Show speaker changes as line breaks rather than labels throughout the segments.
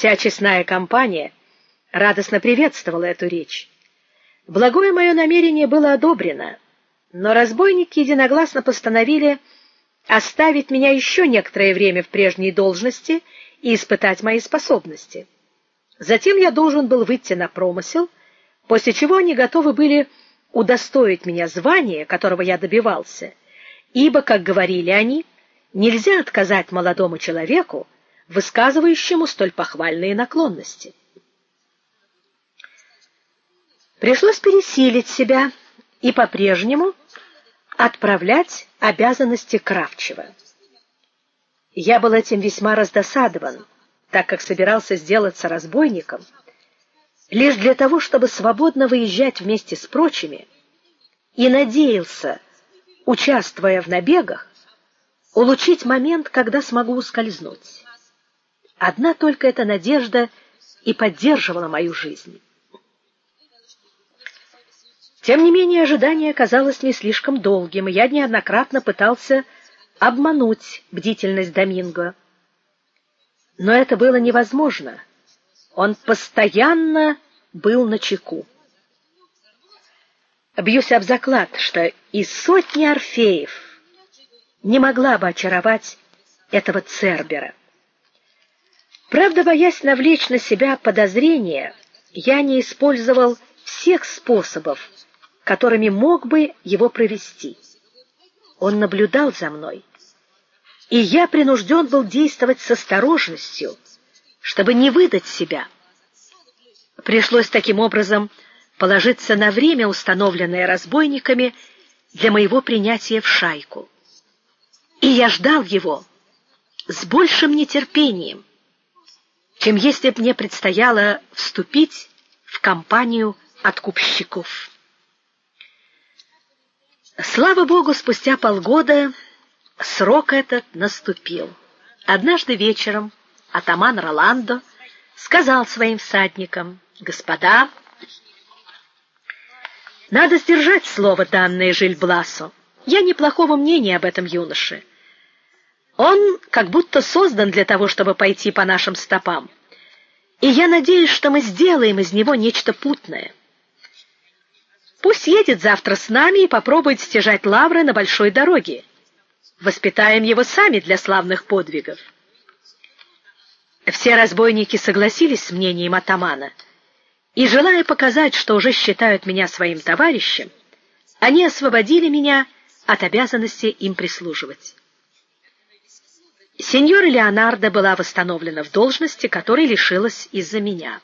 Вся честная компания радостно приветствовала эту речь. Благое мое намерение было одобрено, но разбойники единогласно постановили оставить меня еще некоторое время в прежней должности и испытать мои способности. Затем я должен был выйти на промысел, после чего они готовы были удостоить меня звания, которого я добивался, ибо, как говорили они, нельзя отказать молодому человеку, высказывающему столь похвальные наклонности. Пришлось пересилить себя и по-прежнему отправлять обязанности Кравчева. Я был этим весьма раздосадован, так как собирался сделаться разбойником лишь для того, чтобы свободно выезжать вместе с прочими, и надеялся, участвуя в набегах, улучшить момент, когда смогу ускользнуть. Одна только эта надежда и поддерживала мою жизнь. Тем не менее, ожидание оказалось не слишком долгим, и я неоднократно пытался обмануть бдительность Доминго. Но это было невозможно. Он постоянно был на чеку. Бьюсь об заклад, что и сотни орфеев не могла бы очаровать этого Цербера. Правда, боясь навлечь на себя подозрения, я не использовал всех способов, которыми мог бы его провести. Он наблюдал за мной, и я принужден был действовать с осторожностью, чтобы не выдать себя. Пришлось таким образом положиться на время, установленное разбойниками для моего принятия в шайку. И я ждал его с большим нетерпением, чем если бы мне предстояло вступить в компанию откупщиков. Слава богу, спустя полгода срок этот наступил. Однажды вечером атаман Роландо сказал своим всадникам: "Господа, надо сдержать слово данное Жильбласу. Я неплохого мнения об этом юноше. Он как будто создан для того, чтобы пойти по нашим стопам. И я надеюсь, что мы сделаем из него нечто путное. Пусть едет завтра с нами и попробует стяжать лавры на большой дороге. Воспитаем его сами для славных подвигов. Все разбойники согласились с мнением атамана, и желая показать, что уже считают меня своим товарищем, они освободили меня от обязанности им прислуживать. Сеньора Леонардо была восстановлена в должности, которой лишилась из-за меня.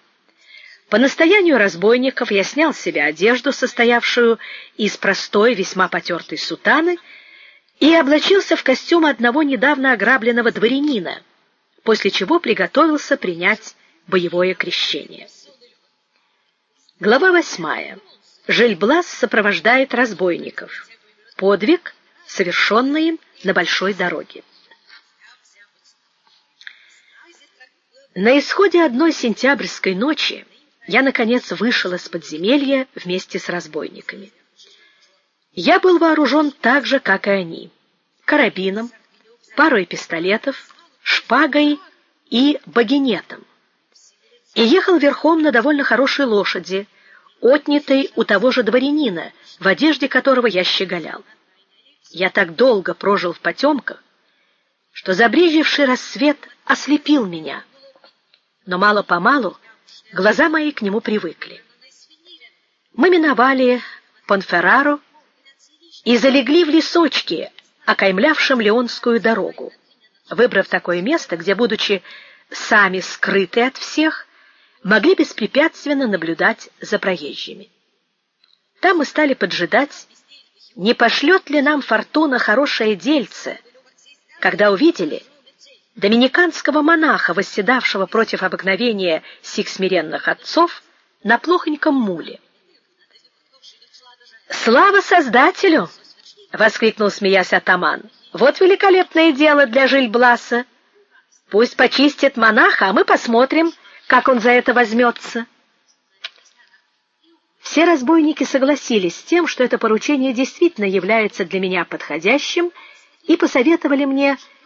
По настоянию разбойников я снял с себя одежду, состоявшую из простой, весьма потертой сутаны, и облачился в костюм одного недавно ограбленного дворянина, после чего приготовился принять боевое крещение. Глава восьмая. Жильблас сопровождает разбойников. Подвиг, совершенный им на большой дороге. На исходе одной сентябрьской ночи я наконец вышел из подземелья вместе с разбойниками. Я был вооружен так же, как и они: карабином, парой пистолетов, шпагой и багинетом. И ехал верхом на довольно хорошей лошади, отнятой у того же дворянина, в одежде которого я щеголял. Я так долго прожил в потемках, что забрежевший рассвет ослепил меня но мало-помалу глаза мои к нему привыкли. Мы миновали Понферрару и залегли в лесочке, окаймлявшем Леонскую дорогу, выбрав такое место, где, будучи сами скрыты от всех, могли беспрепятственно наблюдать за проезжими. Там мы стали поджидать, не пошлет ли нам фортуна хорошее дельце, когда увидели, доминиканского монаха, восседавшего против обыкновения сих смиренных отцов на плохоньком муле. Слава Создателю, воскликнул смеясь атаман. Вот великолепное дело для Жильбласа. Пусть почистит монаха, а мы посмотрим, как он за это возьмется. Все разбойники согласились с тем, что это поручение действительно является для меня подходящим, и посоветовали мне